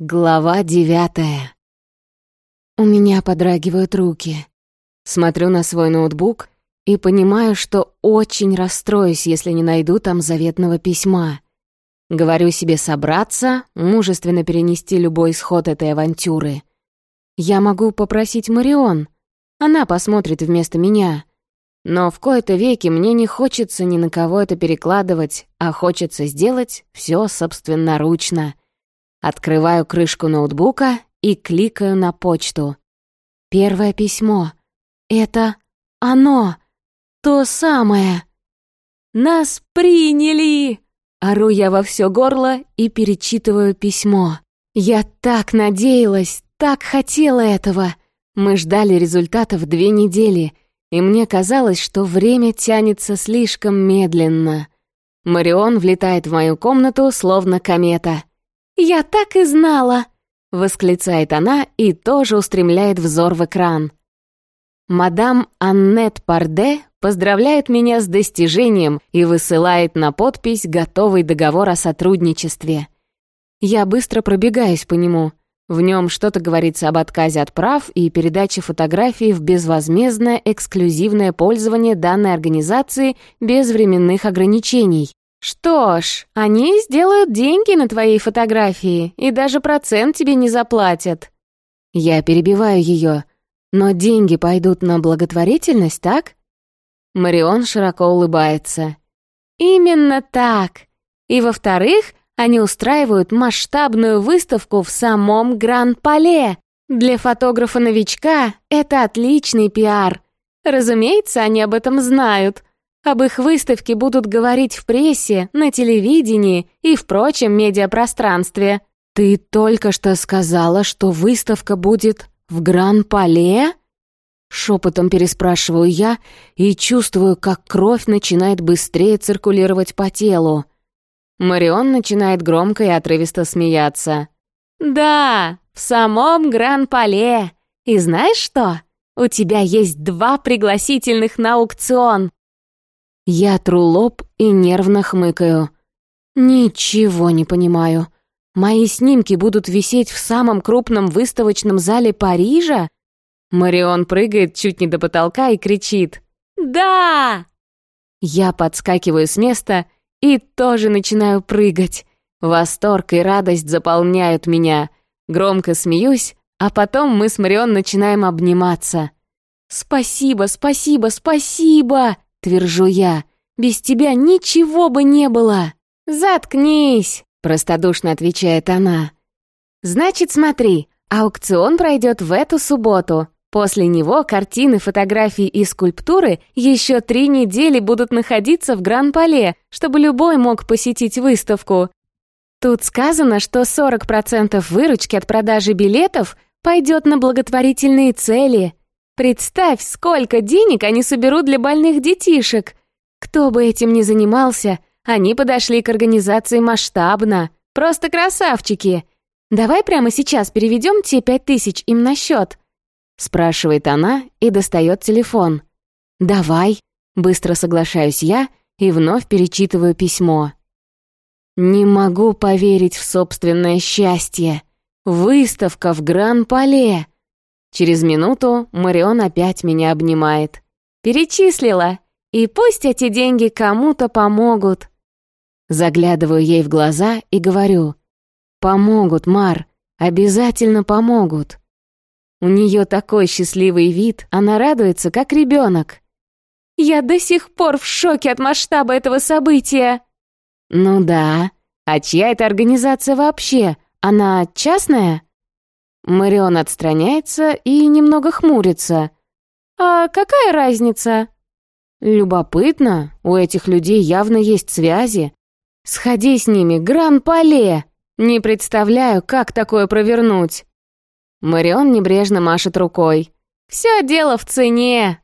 Глава девятая. У меня подрагивают руки. Смотрю на свой ноутбук и понимаю, что очень расстроюсь, если не найду там заветного письма. Говорю себе собраться, мужественно перенести любой исход этой авантюры. Я могу попросить Марион. Она посмотрит вместо меня. Но в кои-то веки мне не хочется ни на кого это перекладывать, а хочется сделать все собственноручно — Открываю крышку ноутбука и кликаю на почту. Первое письмо. Это оно. То самое. «Нас приняли!» Ору я во все горло и перечитываю письмо. Я так надеялась, так хотела этого. Мы ждали результатов две недели, и мне казалось, что время тянется слишком медленно. Марион влетает в мою комнату, словно комета. «Я так и знала!» — восклицает она и тоже устремляет взор в экран. Мадам Аннет Парде поздравляет меня с достижением и высылает на подпись готовый договор о сотрудничестве. Я быстро пробегаюсь по нему. В нем что-то говорится об отказе от прав и передаче фотографий в безвозмездное эксклюзивное пользование данной организации без временных ограничений. «Что ж, они сделают деньги на твоей фотографии и даже процент тебе не заплатят». Я перебиваю ее. «Но деньги пойдут на благотворительность, так?» Марион широко улыбается. «Именно так. И во-вторых, они устраивают масштабную выставку в самом Гран-Пале. Для фотографа-новичка это отличный пиар. Разумеется, они об этом знают. Об их выставке будут говорить в прессе, на телевидении и в прочем медиапространстве. «Ты только что сказала, что выставка будет в Гран-Пале?» Шепотом переспрашиваю я и чувствую, как кровь начинает быстрее циркулировать по телу. Марион начинает громко и отрывисто смеяться. «Да, в самом Гран-Пале. И знаешь что? У тебя есть два пригласительных на аукцион. Я тру лоб и нервно хмыкаю. Ничего не понимаю. Мои снимки будут висеть в самом крупном выставочном зале Парижа? Марион прыгает чуть не до потолка и кричит. «Да!» Я подскакиваю с места и тоже начинаю прыгать. Восторг и радость заполняют меня. Громко смеюсь, а потом мы с Марион начинаем обниматься. «Спасибо, спасибо, спасибо!» Твержу я. «Без тебя ничего бы не было!» «Заткнись!» — простодушно отвечает она. «Значит, смотри, аукцион пройдет в эту субботу. После него картины, фотографии и скульптуры еще три недели будут находиться в Гран-Пале, чтобы любой мог посетить выставку. Тут сказано, что 40% выручки от продажи билетов пойдет на благотворительные цели. Представь, сколько денег они соберут для больных детишек. Кто бы этим ни занимался, они подошли к организации масштабно. Просто красавчики. Давай прямо сейчас переведем те пять тысяч им на счет. Спрашивает она и достает телефон. «Давай», — быстро соглашаюсь я и вновь перечитываю письмо. «Не могу поверить в собственное счастье. Выставка в Гран-Пале. Через минуту Марион опять меня обнимает. «Перечислила! И пусть эти деньги кому-то помогут!» Заглядываю ей в глаза и говорю. «Помогут, Мар, обязательно помогут!» У нее такой счастливый вид, она радуется, как ребенок. «Я до сих пор в шоке от масштаба этого события!» «Ну да. А чья это организация вообще? Она частная?» Марион отстраняется и немного хмурится. «А какая разница?» «Любопытно, у этих людей явно есть связи. Сходи с ними, Гран-Пале! Не представляю, как такое провернуть!» Марион небрежно машет рукой. «Все дело в цене!»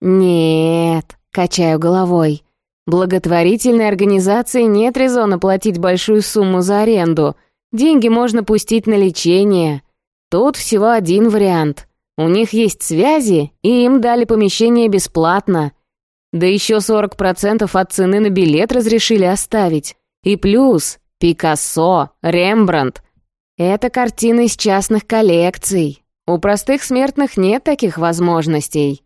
«Нет», — качаю головой. «Благотворительной организации нет резона платить большую сумму за аренду. Деньги можно пустить на лечение. Тут всего один вариант. У них есть связи, и им дали помещение бесплатно. Да еще 40% от цены на билет разрешили оставить. И плюс Пикассо, Рембрандт. Это картины из частных коллекций. У простых смертных нет таких возможностей.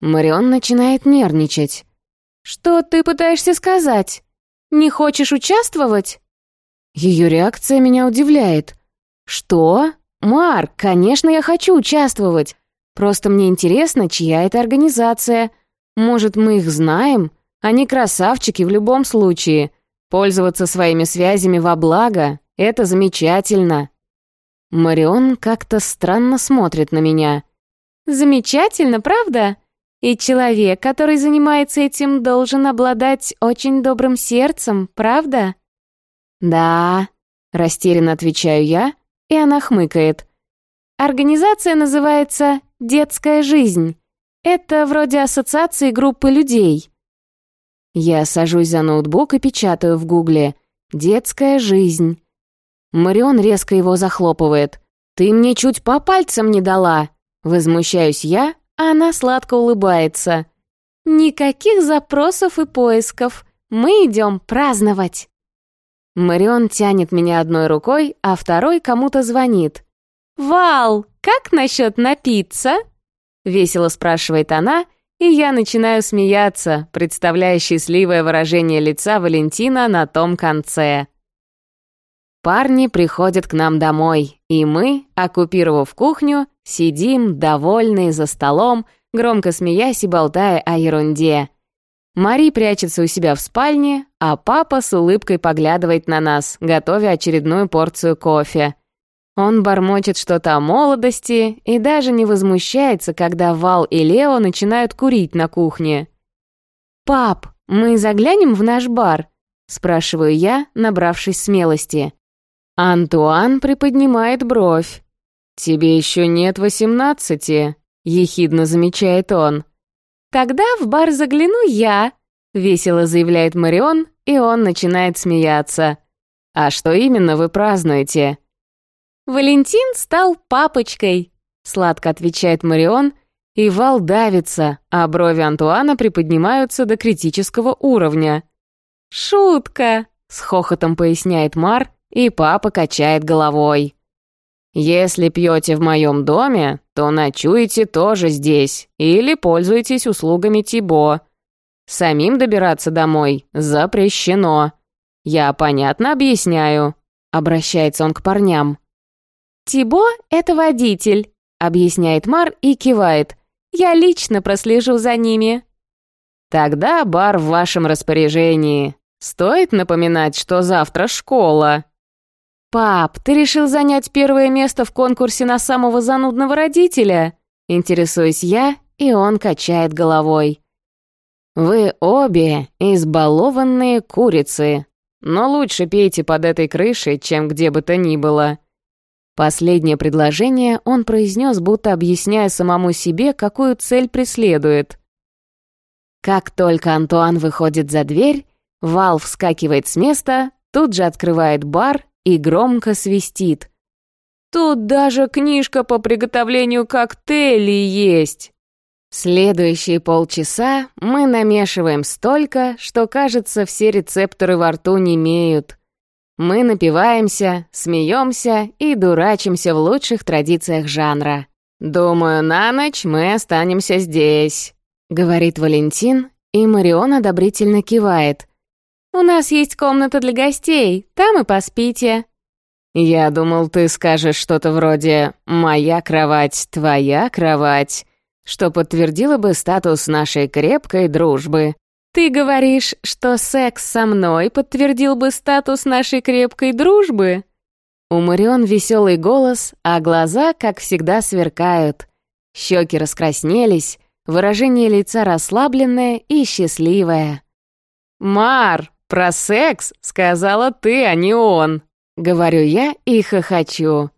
Марион начинает нервничать. «Что ты пытаешься сказать? Не хочешь участвовать?» Ее реакция меня удивляет. «Что? Марк, конечно, я хочу участвовать. Просто мне интересно, чья это организация. Может, мы их знаем? Они красавчики в любом случае. Пользоваться своими связями во благо — это замечательно». Марион как-то странно смотрит на меня. «Замечательно, правда? И человек, который занимается этим, должен обладать очень добрым сердцем, правда?» «Да», — растерянно отвечаю я, и она хмыкает. «Организация называется «Детская жизнь». Это вроде ассоциации группы людей». Я сажусь за ноутбук и печатаю в гугле «Детская жизнь». Марион резко его захлопывает. «Ты мне чуть по пальцам не дала!» Возмущаюсь я, а она сладко улыбается. «Никаких запросов и поисков. Мы идем праздновать!» Марион тянет меня одной рукой, а второй кому-то звонит. «Вал, как насчет напиться?» Весело спрашивает она, и я начинаю смеяться, представляя счастливое выражение лица Валентина на том конце. Парни приходят к нам домой, и мы, оккупировав кухню, сидим, довольные, за столом, громко смеясь и болтая о ерунде. Мари прячется у себя в спальне, а папа с улыбкой поглядывает на нас, готовя очередную порцию кофе. Он бормочет что-то о молодости и даже не возмущается, когда Вал и Лео начинают курить на кухне. «Пап, мы заглянем в наш бар?» — спрашиваю я, набравшись смелости. Антуан приподнимает бровь. «Тебе еще нет восемнадцати», — ехидно замечает он. «Тогда в бар загляну я», — весело заявляет Марион, и он начинает смеяться. «А что именно вы празднуете?» «Валентин стал папочкой», — сладко отвечает Марион, и вал давится, а брови Антуана приподнимаются до критического уровня. «Шутка», — с хохотом поясняет Мар, и папа качает головой. Если пьете в моем доме, то ночуете тоже здесь или пользуетесь услугами Тибо. Самим добираться домой запрещено. Я понятно объясняю?» Обращается он к парням. «Тибо — это водитель», — объясняет Мар и кивает. «Я лично прослежу за ними». «Тогда бар в вашем распоряжении. Стоит напоминать, что завтра школа», «Пап, ты решил занять первое место в конкурсе на самого занудного родителя?» Интересуюсь я, и он качает головой. «Вы обе избалованные курицы, но лучше пейте под этой крышей, чем где бы то ни было». Последнее предложение он произнес, будто объясняя самому себе, какую цель преследует. Как только Антуан выходит за дверь, Вал вскакивает с места, тут же открывает бар и громко свистит. «Тут даже книжка по приготовлению коктейлей есть!» Следующие полчаса мы намешиваем столько, что, кажется, все рецепторы во рту не имеют. Мы напиваемся, смеемся и дурачимся в лучших традициях жанра. «Думаю, на ночь мы останемся здесь», — говорит Валентин, и Марион одобрительно кивает — «У нас есть комната для гостей, там и поспите». «Я думал, ты скажешь что-то вроде «моя кровать, твоя кровать», что подтвердило бы статус нашей крепкой дружбы. Ты говоришь, что секс со мной подтвердил бы статус нашей крепкой дружбы? У Марион веселый голос, а глаза, как всегда, сверкают. Щеки раскраснелись, выражение лица расслабленное и счастливое. «Мар, про секс сказала ты, а не он. Говорю я и хохочу.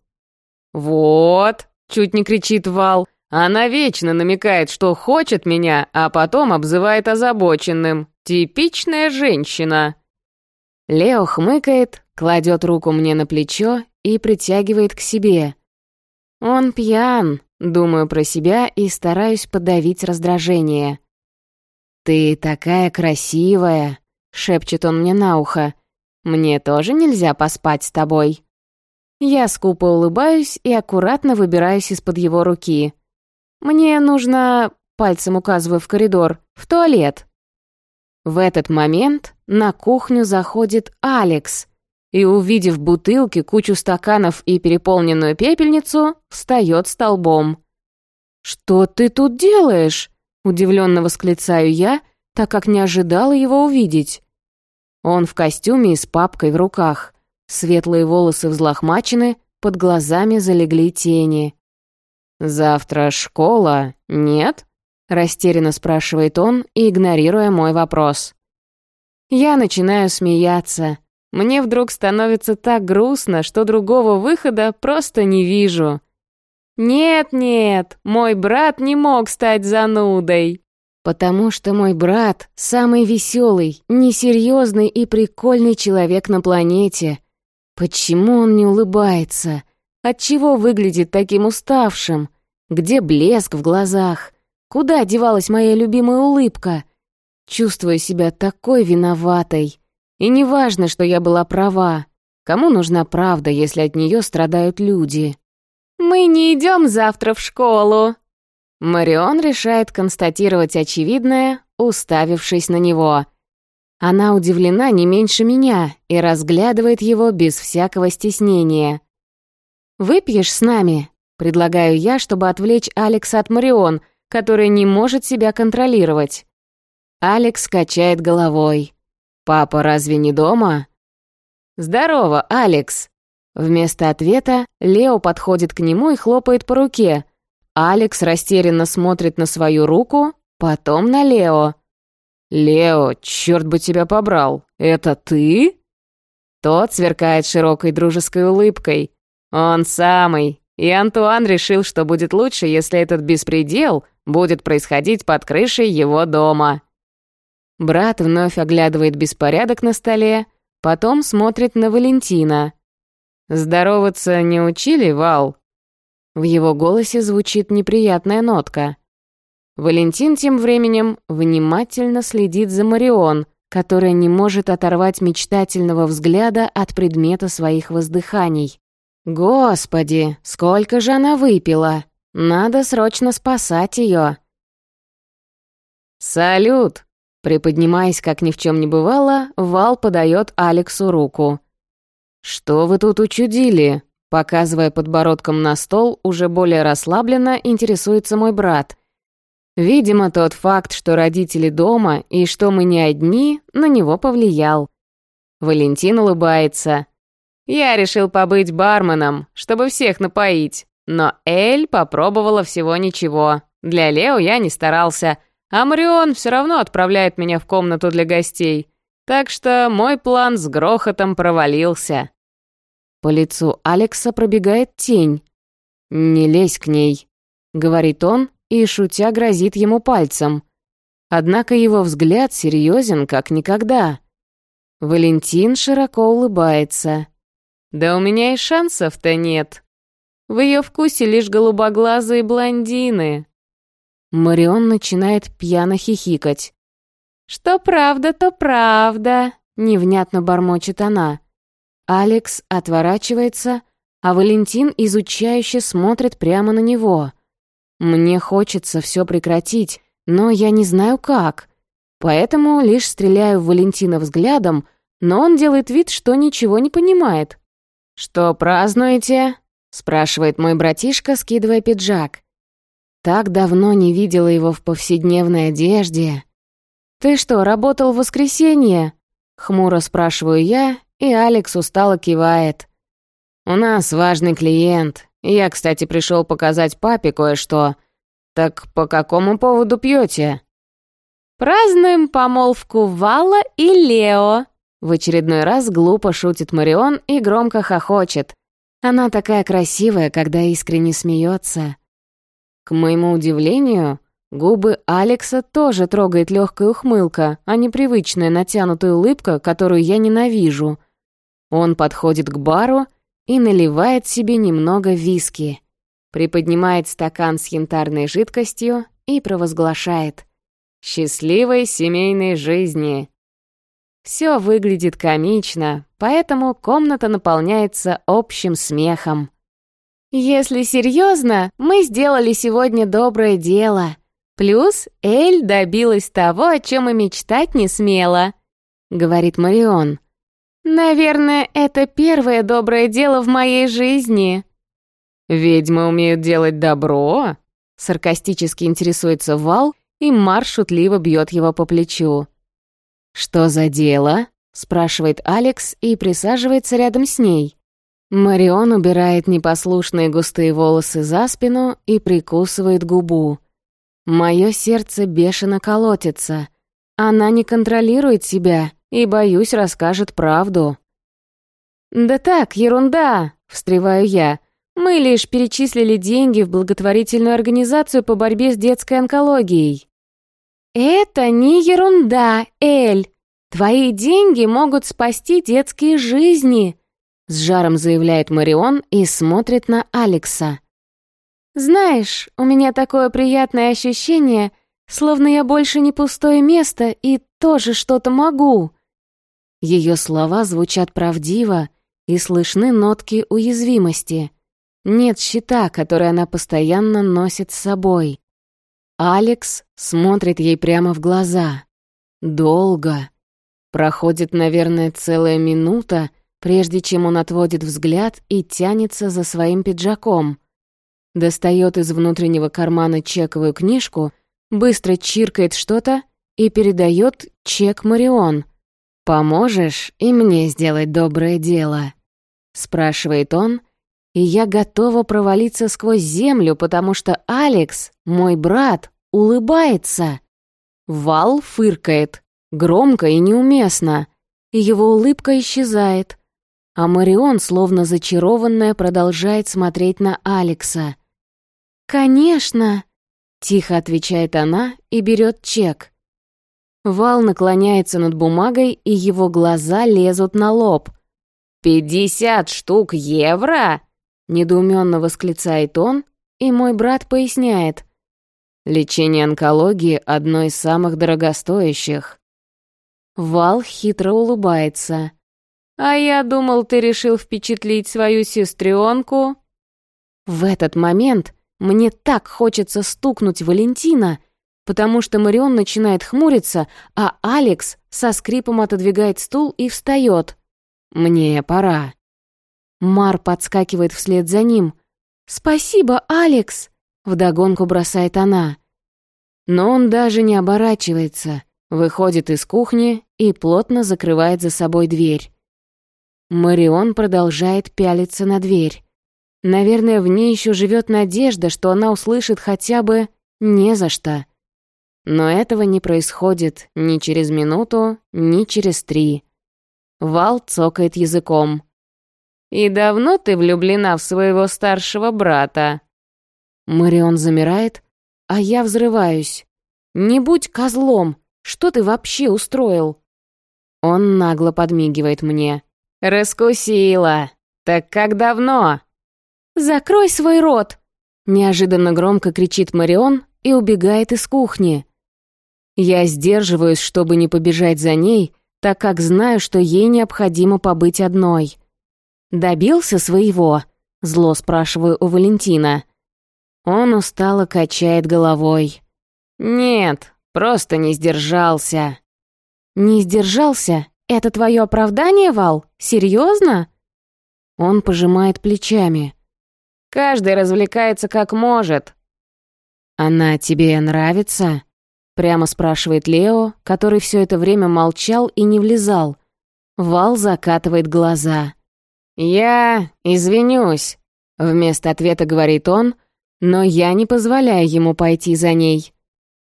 Вот, чуть не кричит Вал. Она вечно намекает, что хочет меня, а потом обзывает озабоченным. Типичная женщина. Лео хмыкает, кладет руку мне на плечо и притягивает к себе. Он пьян, думаю про себя и стараюсь подавить раздражение. «Ты такая красивая!» Шепчет он мне на ухо. «Мне тоже нельзя поспать с тобой?» Я скупо улыбаюсь и аккуратно выбираюсь из-под его руки. «Мне нужно...» — пальцем указываю в коридор. «В туалет». В этот момент на кухню заходит Алекс и, увидев бутылки, кучу стаканов и переполненную пепельницу, встает столбом. «Что ты тут делаешь?» — удивленно восклицаю я, так как не ожидала его увидеть. Он в костюме и с папкой в руках. Светлые волосы взлохмачены, под глазами залегли тени. «Завтра школа, нет?» — растерянно спрашивает он, игнорируя мой вопрос. Я начинаю смеяться. Мне вдруг становится так грустно, что другого выхода просто не вижу. «Нет-нет, мой брат не мог стать занудой!» Потому что мой брат — самый веселый, несерьезный и прикольный человек на планете. Почему он не улыбается? Отчего выглядит таким уставшим? Где блеск в глазах? Куда девалась моя любимая улыбка? Чувствую себя такой виноватой. И не важно, что я была права. Кому нужна правда, если от нее страдают люди? «Мы не идем завтра в школу», Марион решает констатировать очевидное, уставившись на него. Она удивлена не меньше меня и разглядывает его без всякого стеснения. «Выпьешь с нами?» — предлагаю я, чтобы отвлечь Алекса от Марион, который не может себя контролировать. Алекс качает головой. «Папа разве не дома?» «Здорово, Алекс!» Вместо ответа Лео подходит к нему и хлопает по руке — Алекс растерянно смотрит на свою руку, потом на Лео. «Лео, черт бы тебя побрал, это ты?» Тот сверкает широкой дружеской улыбкой. «Он самый. И Антуан решил, что будет лучше, если этот беспредел будет происходить под крышей его дома». Брат вновь оглядывает беспорядок на столе, потом смотрит на Валентина. «Здороваться не учили, Вал?» В его голосе звучит неприятная нотка. Валентин тем временем внимательно следит за Марион, которая не может оторвать мечтательного взгляда от предмета своих воздыханий. «Господи, сколько же она выпила! Надо срочно спасать ее!» «Салют!» Приподнимаясь, как ни в чем не бывало, Вал подает Алексу руку. «Что вы тут учудили?» Показывая подбородком на стол, уже более расслабленно интересуется мой брат. Видимо, тот факт, что родители дома и что мы не одни, на него повлиял. Валентин улыбается. «Я решил побыть барменом, чтобы всех напоить. Но Эль попробовала всего ничего. Для Лео я не старался, а Марион все равно отправляет меня в комнату для гостей. Так что мой план с грохотом провалился». По лицу Алекса пробегает тень. «Не лезь к ней», — говорит он и, шутя, грозит ему пальцем. Однако его взгляд серьезен, как никогда. Валентин широко улыбается. «Да у меня и шансов-то нет. В ее вкусе лишь голубоглазые блондины». Марион начинает пьяно хихикать. «Что правда, то правда», — невнятно бормочет она. Алекс отворачивается, а Валентин изучающе смотрит прямо на него. Мне хочется все прекратить, но я не знаю как. Поэтому лишь стреляю в Валентина взглядом, но он делает вид, что ничего не понимает. «Что празднуете?» — спрашивает мой братишка, скидывая пиджак. Так давно не видела его в повседневной одежде. «Ты что, работал в воскресенье?» — хмуро спрашиваю я и Алекс устало кивает. «У нас важный клиент. Я, кстати, пришел показать папе кое-что. Так по какому поводу пьете? «Празднуем помолвку Вала и Лео», в очередной раз глупо шутит Марион и громко хохочет. Она такая красивая, когда искренне смеется. К моему удивлению, Губы Алекса тоже трогает легкая ухмылка, а не привычная натянутая улыбка, которую я ненавижу. Он подходит к бару и наливает себе немного виски. Приподнимает стакан с янтарной жидкостью и провозглашает «Счастливой семейной жизни!» Все выглядит комично, поэтому комната наполняется общим смехом. Если серьезно, мы сделали сегодня доброе дело. Плюс Эль добилась того, о чем и мечтать не смела, говорит Марион. Наверное, это первое доброе дело в моей жизни. Ведьмы умеют делать добро? Саркастически интересуется Вал, и Мар шутливо бьет его по плечу. «Что за дело?» — спрашивает Алекс и присаживается рядом с ней. Марион убирает непослушные густые волосы за спину и прикусывает губу. Мое сердце бешено колотится. Она не контролирует себя и, боюсь, расскажет правду. «Да так, ерунда!» — встреваю я. «Мы лишь перечислили деньги в благотворительную организацию по борьбе с детской онкологией». «Это не ерунда, Эль! Твои деньги могут спасти детские жизни!» С жаром заявляет Марион и смотрит на Алекса. «Знаешь, у меня такое приятное ощущение, словно я больше не пустое место и тоже что-то могу». Ее слова звучат правдиво и слышны нотки уязвимости. Нет щита, который она постоянно носит с собой. Алекс смотрит ей прямо в глаза. Долго. Проходит, наверное, целая минута, прежде чем он отводит взгляд и тянется за своим пиджаком. Достает из внутреннего кармана чековую книжку, быстро чиркает что-то и передает чек Марион. «Поможешь и мне сделать доброе дело?» спрашивает он, и я готова провалиться сквозь землю, потому что Алекс, мой брат, улыбается. Вал фыркает, громко и неуместно, и его улыбка исчезает а Марион, словно зачарованная, продолжает смотреть на Алекса. «Конечно!» — тихо отвечает она и берет чек. Вал наклоняется над бумагой, и его глаза лезут на лоб. «Пятьдесят штук евро?» — недоуменно восклицает он, и мой брат поясняет. «Лечение онкологии — одно из самых дорогостоящих». Вал хитро улыбается. «А я думал, ты решил впечатлить свою сестренку». В этот момент мне так хочется стукнуть Валентина, потому что Марион начинает хмуриться, а Алекс со скрипом отодвигает стул и встает. «Мне пора». Мар подскакивает вслед за ним. «Спасибо, Алекс!» — вдогонку бросает она. Но он даже не оборачивается, выходит из кухни и плотно закрывает за собой дверь. Марион продолжает пялиться на дверь. Наверное, в ней еще живет надежда, что она услышит хотя бы «не за что». Но этого не происходит ни через минуту, ни через три. Вал цокает языком. «И давно ты влюблена в своего старшего брата?» Марион замирает, а я взрываюсь. «Не будь козлом! Что ты вообще устроил?» Он нагло подмигивает мне. «Раскусила! Так как давно?» «Закрой свой рот!» Неожиданно громко кричит Марион и убегает из кухни. Я сдерживаюсь, чтобы не побежать за ней, так как знаю, что ей необходимо побыть одной. «Добился своего?» — зло спрашиваю у Валентина. Он устало качает головой. «Нет, просто не сдержался». «Не сдержался? «Это твое оправдание, Вал? Серьезно?» Он пожимает плечами. «Каждый развлекается как может». «Она тебе нравится?» Прямо спрашивает Лео, который все это время молчал и не влезал. Вал закатывает глаза. «Я извинюсь», — вместо ответа говорит он, но я не позволяю ему пойти за ней.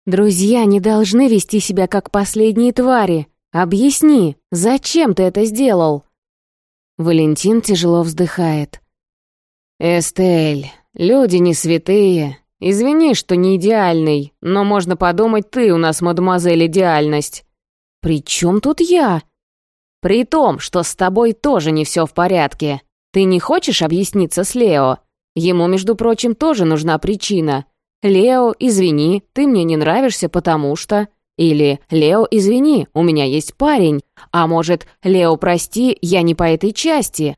«Друзья не должны вести себя как последние твари. Объясни, зачем ты это сделал?» Валентин тяжело вздыхает. «Эстель, люди не святые. Извини, что не идеальный, но можно подумать, ты у нас, мадемуазель, идеальность». «При чем тут я?» «При том, что с тобой тоже не все в порядке. Ты не хочешь объясниться с Лео? Ему, между прочим, тоже нужна причина. Лео, извини, ты мне не нравишься, потому что...» Или «Лео, извини, у меня есть парень». А может «Лео, прости, я не по этой части».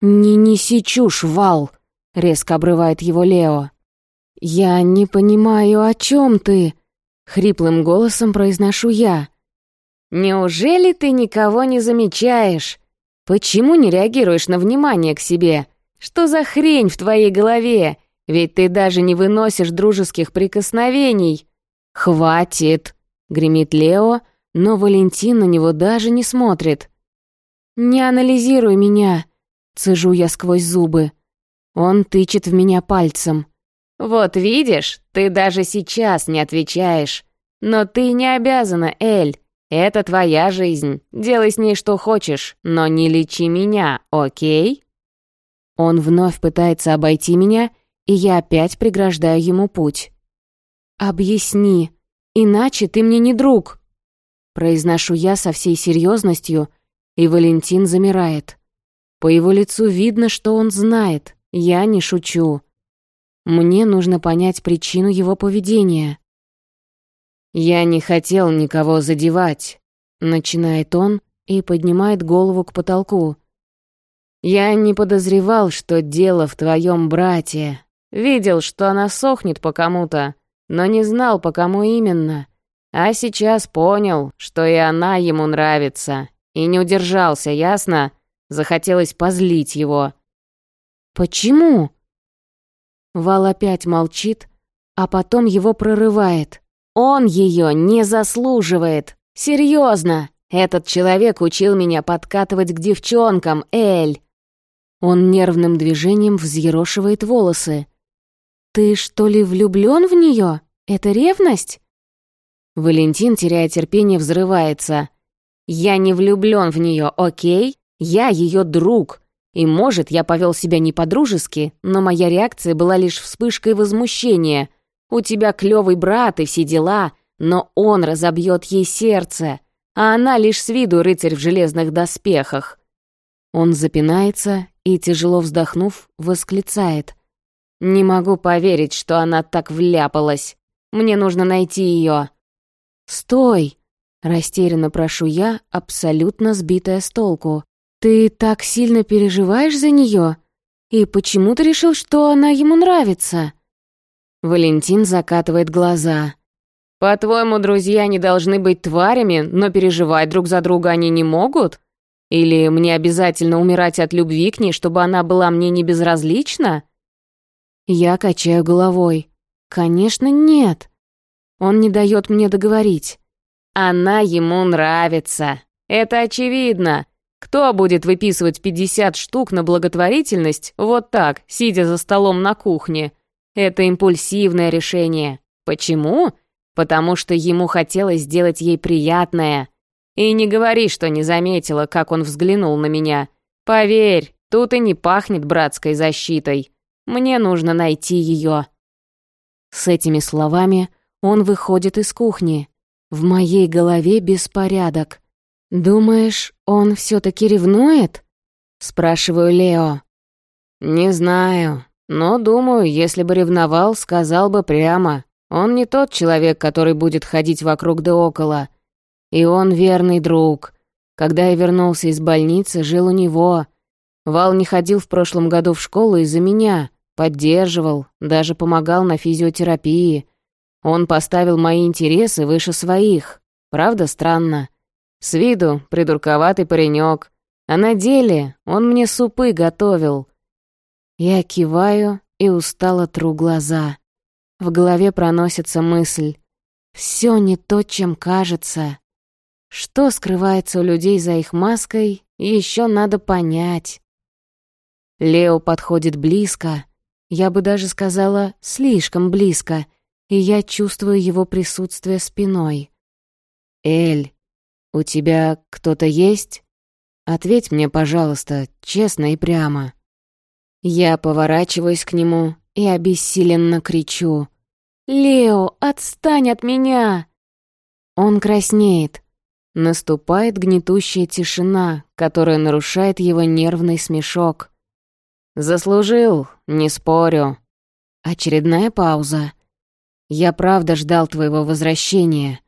«Не неси чушь, Вал», — резко обрывает его Лео. «Я не понимаю, о чем ты?» — хриплым голосом произношу я. «Неужели ты никого не замечаешь? Почему не реагируешь на внимание к себе? Что за хрень в твоей голове? Ведь ты даже не выносишь дружеских прикосновений». «Хватит!» — гремит Лео, но Валентин на него даже не смотрит. «Не анализируй меня!» — цежу я сквозь зубы. Он тычет в меня пальцем. «Вот видишь, ты даже сейчас не отвечаешь. Но ты не обязана, Эль. Это твоя жизнь. Делай с ней что хочешь, но не лечи меня, окей?» Он вновь пытается обойти меня, и я опять преграждаю ему путь. «Объясни, иначе ты мне не друг!» Произношу я со всей серьезностью, и Валентин замирает. По его лицу видно, что он знает, я не шучу. Мне нужно понять причину его поведения. «Я не хотел никого задевать», — начинает он и поднимает голову к потолку. «Я не подозревал, что дело в твоем брате. Видел, что она сохнет по кому-то, но не знал, по кому именно. А сейчас понял, что и она ему нравится. И не удержался, ясно? Захотелось позлить его». «Почему?» Вал опять молчит, а потом его прорывает. Он ее не заслуживает. Серьезно, этот человек учил меня подкатывать к девчонкам, Эль. Он нервным движением взъерошивает волосы. «Ты что ли влюблён в неё? Это ревность?» Валентин, теряя терпение, взрывается. «Я не влюблён в неё, окей? Я её друг. И, может, я повел себя не по-дружески, но моя реакция была лишь вспышкой возмущения. У тебя клевый брат и все дела, но он разобьет ей сердце, а она лишь с виду рыцарь в железных доспехах. Он запинается и, тяжело вздохнув, восклицает. «Не могу поверить, что она так вляпалась. Мне нужно найти ее. «Стой!» — растерянно прошу я, абсолютно сбитая с толку. «Ты так сильно переживаешь за нее? И почему ты решил, что она ему нравится?» Валентин закатывает глаза. «По-твоему, друзья не должны быть тварями, но переживать друг за друга они не могут? Или мне обязательно умирать от любви к ней, чтобы она была мне не безразлична?» Я качаю головой. «Конечно, нет. Он не дает мне договорить. Она ему нравится. Это очевидно. Кто будет выписывать 50 штук на благотворительность вот так, сидя за столом на кухне? Это импульсивное решение. Почему? Потому что ему хотелось сделать ей приятное. И не говори, что не заметила, как он взглянул на меня. Поверь, тут и не пахнет братской защитой. Мне нужно найти ее. С этими словами он выходит из кухни. В моей голове беспорядок. «Думаешь, он все-таки ревнует?» — спрашиваю Лео. «Не знаю, но, думаю, если бы ревновал, сказал бы прямо. Он не тот человек, который будет ходить вокруг да около. И он верный друг. Когда я вернулся из больницы, жил у него. Вал не ходил в прошлом году в школу из-за меня. Поддерживал, даже помогал на физиотерапии. Он поставил мои интересы выше своих. Правда, странно?» С виду придурковатый паренек, а на деле он мне супы готовил. Я киваю и устало тру глаза. В голове проносится мысль. Все не то, чем кажется. Что скрывается у людей за их маской, еще надо понять. Лео подходит близко, я бы даже сказала, слишком близко, и я чувствую его присутствие спиной. «Эль, «У тебя кто-то есть? Ответь мне, пожалуйста, честно и прямо». Я поворачиваюсь к нему и обессиленно кричу. «Лео, отстань от меня!» Он краснеет. Наступает гнетущая тишина, которая нарушает его нервный смешок. «Заслужил, не спорю». Очередная пауза. «Я правда ждал твоего возвращения.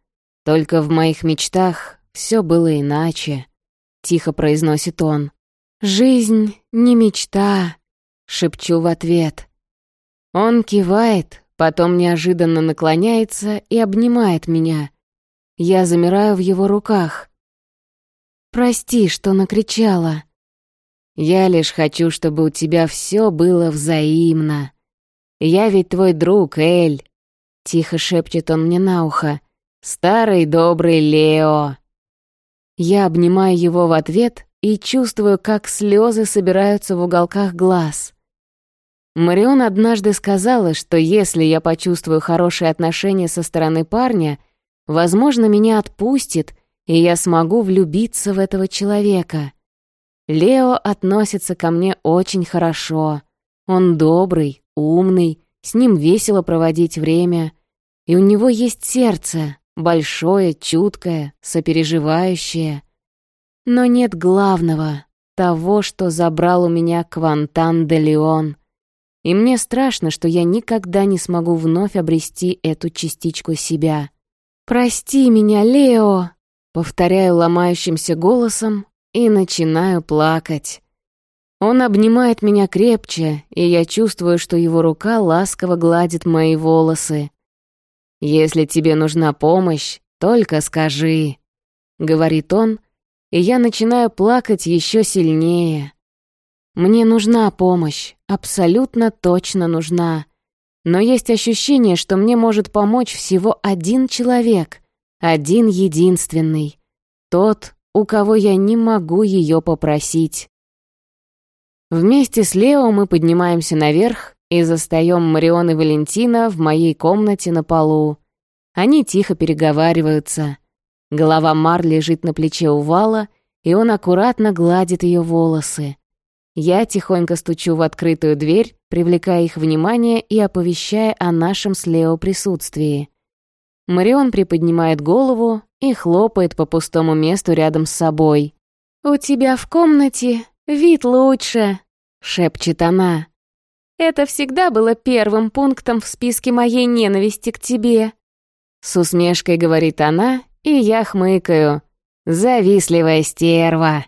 Только в моих мечтах все было иначе», — тихо произносит он. «Жизнь не мечта», — шепчу в ответ. Он кивает, потом неожиданно наклоняется и обнимает меня. Я замираю в его руках. «Прости, что накричала». «Я лишь хочу, чтобы у тебя все было взаимно. Я ведь твой друг, Эль», — тихо шепчет он мне на ухо. «Старый добрый Лео». Я обнимаю его в ответ и чувствую, как слезы собираются в уголках глаз. Марион однажды сказала, что если я почувствую хорошие отношения со стороны парня, возможно, меня отпустит, и я смогу влюбиться в этого человека. Лео относится ко мне очень хорошо. Он добрый, умный, с ним весело проводить время. И у него есть сердце, большое, чуткое, сопереживающее. Но нет главного, того, что забрал у меня Квантан де Леон — и мне страшно, что я никогда не смогу вновь обрести эту частичку себя. «Прости меня, Лео!» Повторяю ломающимся голосом и начинаю плакать. Он обнимает меня крепче, и я чувствую, что его рука ласково гладит мои волосы. «Если тебе нужна помощь, только скажи», — говорит он, и я начинаю плакать еще сильнее. Мне нужна помощь, абсолютно точно нужна. Но есть ощущение, что мне может помочь всего один человек, один единственный. Тот, у кого я не могу ее попросить. Вместе с Лео мы поднимаемся наверх и застаем Марион и Валентина в моей комнате на полу. Они тихо переговариваются. Голова Мар лежит на плече у Вала, и он аккуратно гладит ее волосы. Я тихонько стучу в открытую дверь, привлекая их внимание и оповещая о нашем с Лео присутствии. Марион приподнимает голову и хлопает по пустому месту рядом с собой. «У тебя в комнате вид лучше», — шепчет она. «Это всегда было первым пунктом в списке моей ненависти к тебе». С усмешкой говорит она, и я хмыкаю. «Завистливая стерва».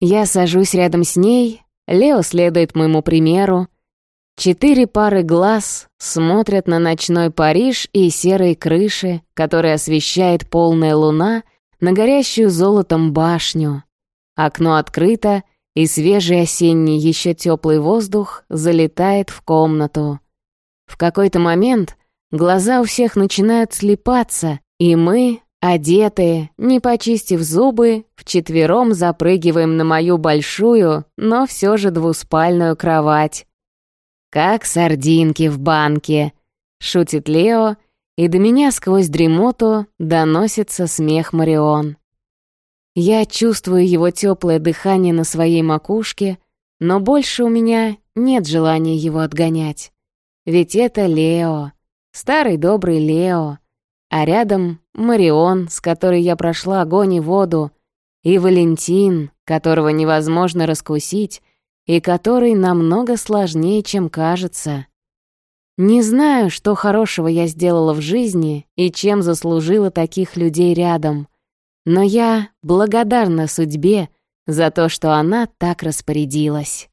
Я сажусь рядом с ней, Лео следует моему примеру. Четыре пары глаз смотрят на ночной Париж и серые крыши, которые освещает полная луна, на горящую золотом башню. Окно открыто, и свежий осенний еще теплый воздух залетает в комнату. В какой-то момент глаза у всех начинают слепаться, и мы, Одетые, не почистив зубы, вчетвером запрыгиваем на мою большую, но все же двуспальную кровать. «Как сардинки в банке», — шутит Лео, и до меня сквозь дремоту доносится смех Марион. Я чувствую его теплое дыхание на своей макушке, но больше у меня нет желания его отгонять. Ведь это Лео, старый добрый Лео, а рядом Марион, с которой я прошла огонь и воду, и Валентин, которого невозможно раскусить, и который намного сложнее, чем кажется. Не знаю, что хорошего я сделала в жизни и чем заслужила таких людей рядом, но я благодарна судьбе за то, что она так распорядилась.